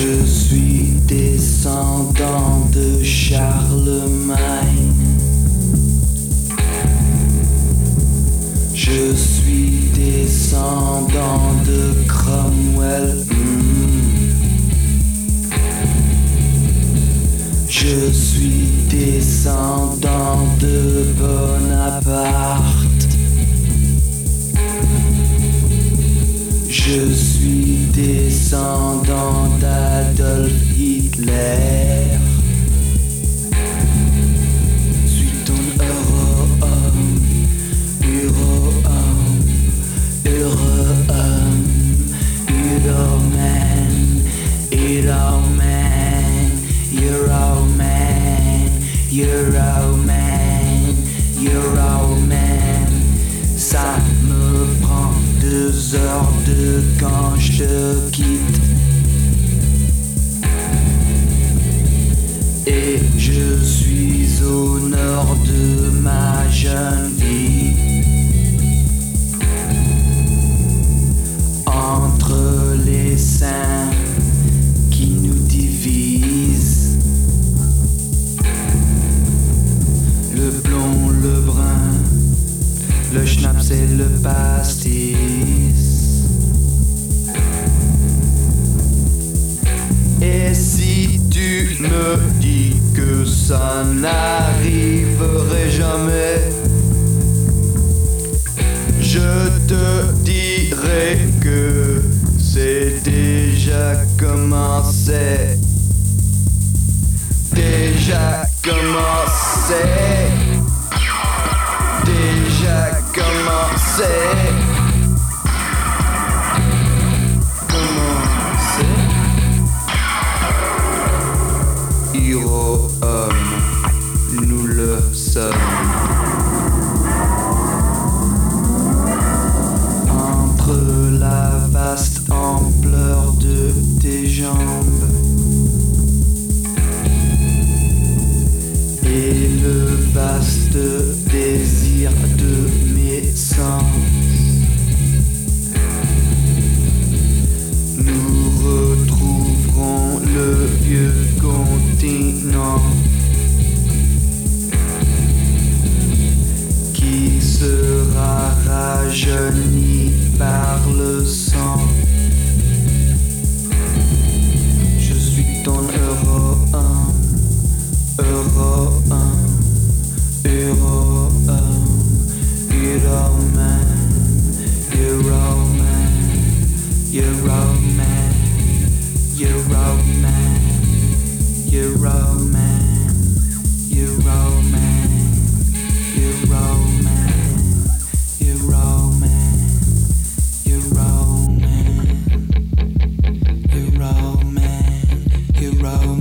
Je suis descendant de Charlemagne. Je suis descendant de Cromwell. Mm. Je suis descendant de Bonaparte. descendant d'Adolf Hitler. Suis ton heureux homme, heureux homme, heureux homme, heureux man, Euro Man, Euro Man, Euro Man. Te quitte. Et je suis au nord de ma jeune vie. Entre les seins qui nous divisent. Le blond, le brun, le schnapps et le pastis. Et si tu me dis que ça n'arriverait jamais, je te dirai que c'est déjà commencé. Déjà commencé. Vaste désir de mes sens. Nous retrouverons le vieux continent qui sera rajeuni road.